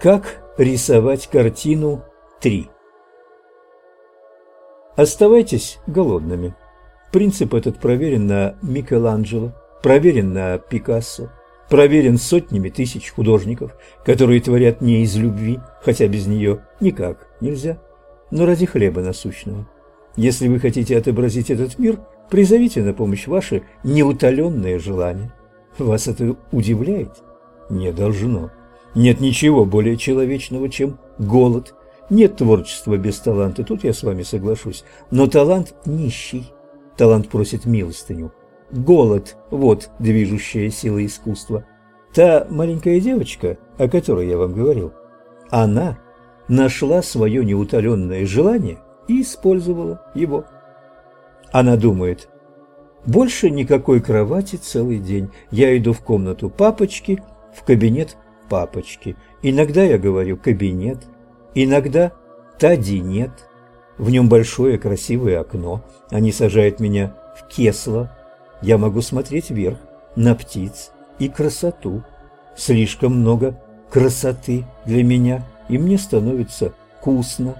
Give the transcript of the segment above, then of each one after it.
Как рисовать картину 3? Оставайтесь голодными. Принцип этот проверен на Микеланджело, проверен на Пикассо, проверен сотнями тысяч художников, которые творят не из любви, хотя без нее никак нельзя, но ради хлеба насущного. Если вы хотите отобразить этот мир, призовите на помощь ваши неутоленные желания. Вас это удивляет? Не должно. Нет ничего более человечного, чем голод. Нет творчества без таланта, тут я с вами соглашусь. Но талант нищий. Талант просит милостыню. Голод – вот движущая сила искусства. Та маленькая девочка, о которой я вам говорил, она нашла свое неутоленное желание и использовала его. Она думает, больше никакой кровати целый день. Я иду в комнату папочки, в кабинет папочки. Иногда я говорю «кабинет», иногда «тадинет». В нем большое красивое окно. Они сажают меня в кесло. Я могу смотреть вверх, на птиц и красоту. Слишком много красоты для меня, и мне становится вкусно.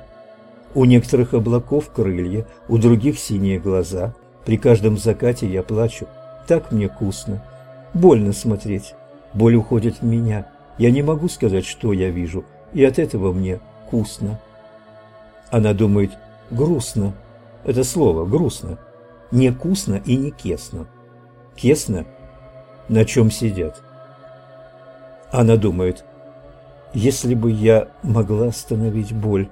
У некоторых облаков крылья, у других синие глаза. При каждом закате я плачу. Так мне вкусно. Больно смотреть. Боль уходит в меня. Я не могу сказать, что я вижу, и от этого мне вкусно. Она думает «грустно». Это слово «грустно». Не вкусно и не кесно. Кесно – на чем сидят. Она думает «если бы я могла остановить боль,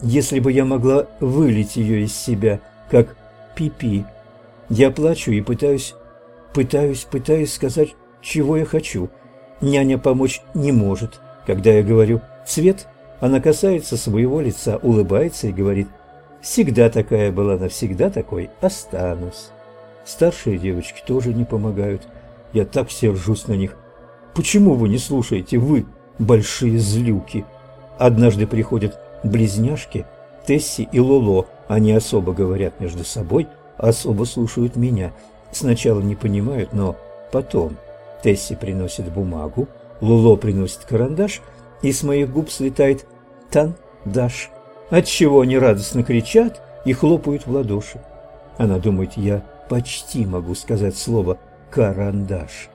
если бы я могла вылить ее из себя, как пипи, -пи. я плачу и пытаюсь, пытаюсь, пытаюсь сказать, чего я хочу, Няня помочь не может. Когда я говорю «цвет», она касается своего лица, улыбается и говорит «всегда такая была, навсегда такой останусь». Старшие девочки тоже не помогают. Я так сержусь на них. Почему вы не слушаете, вы, большие злюки? Однажды приходят близняшки, Тесси и Лоло. Они особо говорят между собой, особо слушают меня. Сначала не понимают, но потом Тесси приносит бумагу, Луло приносит карандаш, и с моих губ слетает «тан-даш», отчего они радостно кричат и хлопают в ладоши. Она думает, я почти могу сказать слово «карандаш».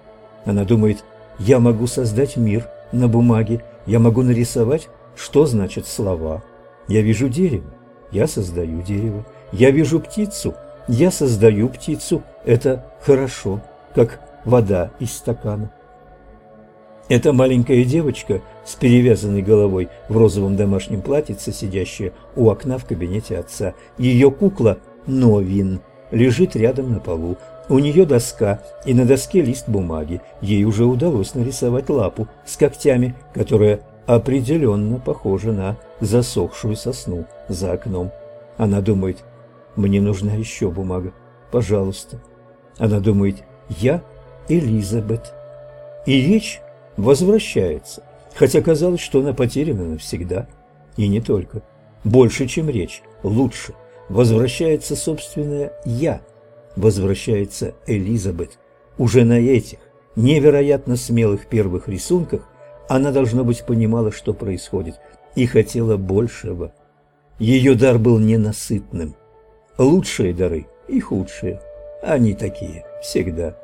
Она думает, я могу создать мир на бумаге, я могу нарисовать, что значит слова. Я вижу дерево, я создаю дерево. Я вижу птицу, я создаю птицу. Это хорошо, как вода из стакана. Эта маленькая девочка с перевязанной головой в розовом домашнем платьице, сидящая у окна в кабинете отца. Ее кукла Новин лежит рядом на полу. У нее доска, и на доске лист бумаги. Ей уже удалось нарисовать лапу с когтями, которая определенно похожа на засохшую сосну за окном. Она думает, мне нужна еще бумага, пожалуйста. Она думает, я Элизабет. И речь возвращается, хотя казалось, что она потеряна навсегда. И не только. Больше, чем речь, лучше. Возвращается собственное «я», возвращается Элизабет. Уже на этих невероятно смелых первых рисунках она, должно быть, понимала, что происходит, и хотела большего. Ее дар был ненасытным. Лучшие дары и худшие, они такие всегда.